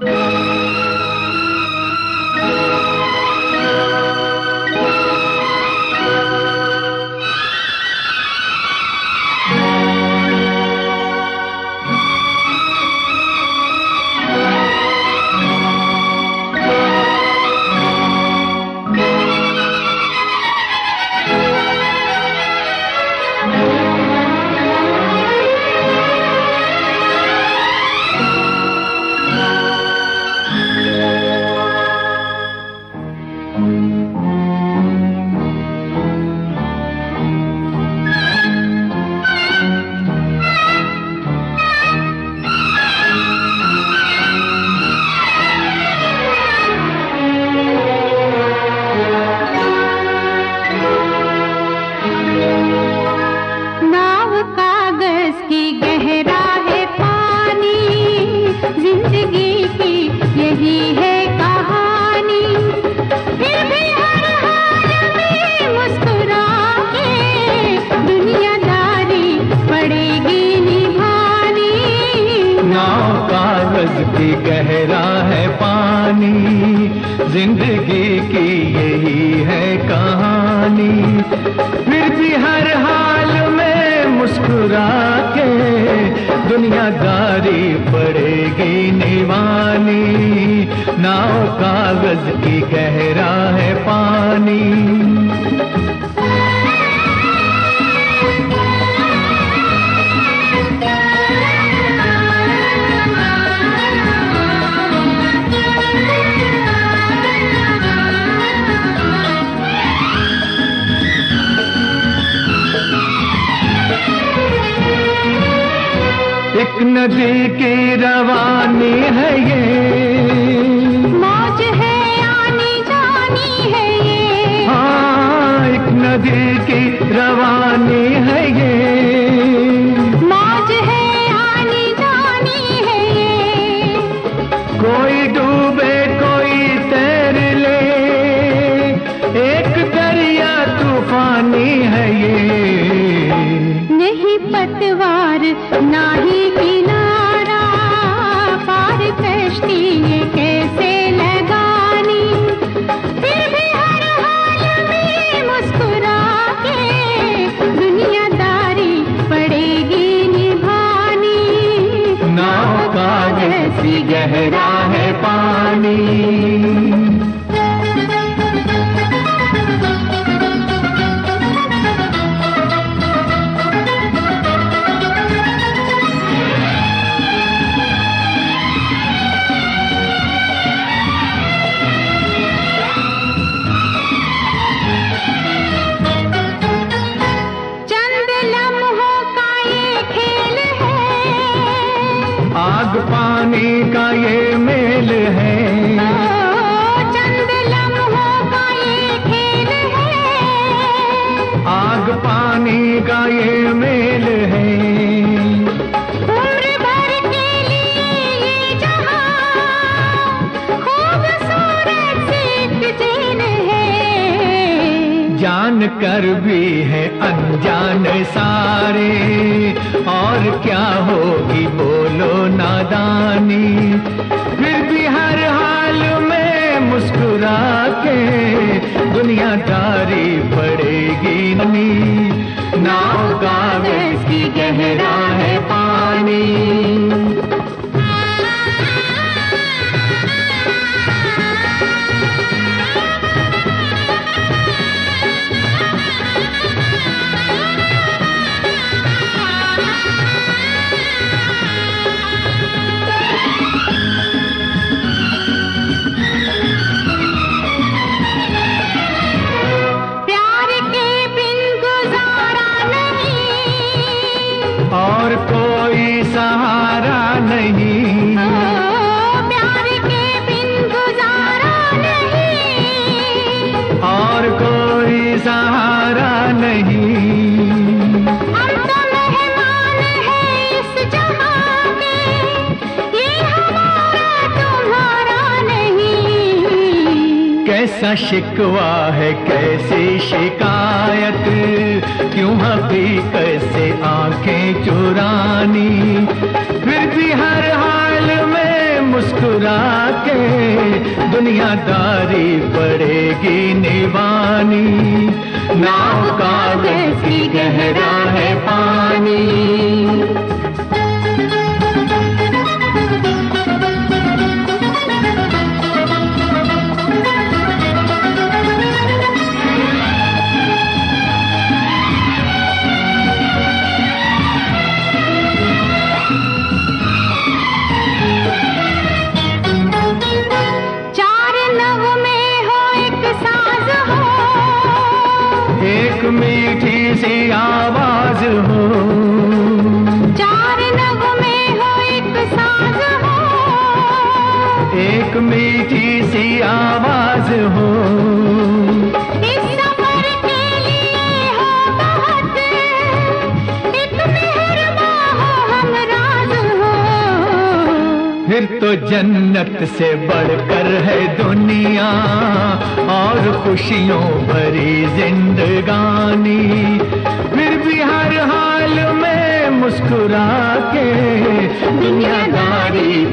you गहरा है पानी, ज़िंदगी की यही है कहानी। फिर भी हर हाल में मुस्कुरा के दुनियादारी पड़ेगी निवानी। नाव कागज़ की गहरा है पानी। नदी की रवानी है ये। मौज है आनी जानी है ये। हाँ एक नदी की रवानी है ये। मौज है आनी जानी है ये। कोई डूबे कोई तैर ले। एक दरिया तूफानी है ये। नहीं पतवार ना आग पानी का ये मेल है। चंद लम्हों का ये खेल है। आग पानी का ये मेल कर भी है अनजान सारे। और क्या होगी बोलो नादानी। फिर भी हर हाल में मुस्कुरा के दुनियादारी और कोई सहारा नहीं। प्यार के बिन गुजारा नहीं। और कोई सहारा नहीं। कैसा शिकवा है कैसी शिकायत? क्यों अभी कैसे आँखें चुरानी? फिर भी हर हाल में मुस्कुरा के दुनियादारी पड़ेगी निवानी। नाव का गहरा है पानी। सी आवाज़ हो। चार नव में हो एक साज हो। एक मीठी सी आवाज़ हो। इस सफ़र के लिए हो बहुत एक मेहरबा हो हमराज हो। फिर तो जन्नत से बढ़कर है दुनिया। और खुशियों भरी जिंदगानी। फिर भी हर हाल में मुस्कुरा के दुनियादारी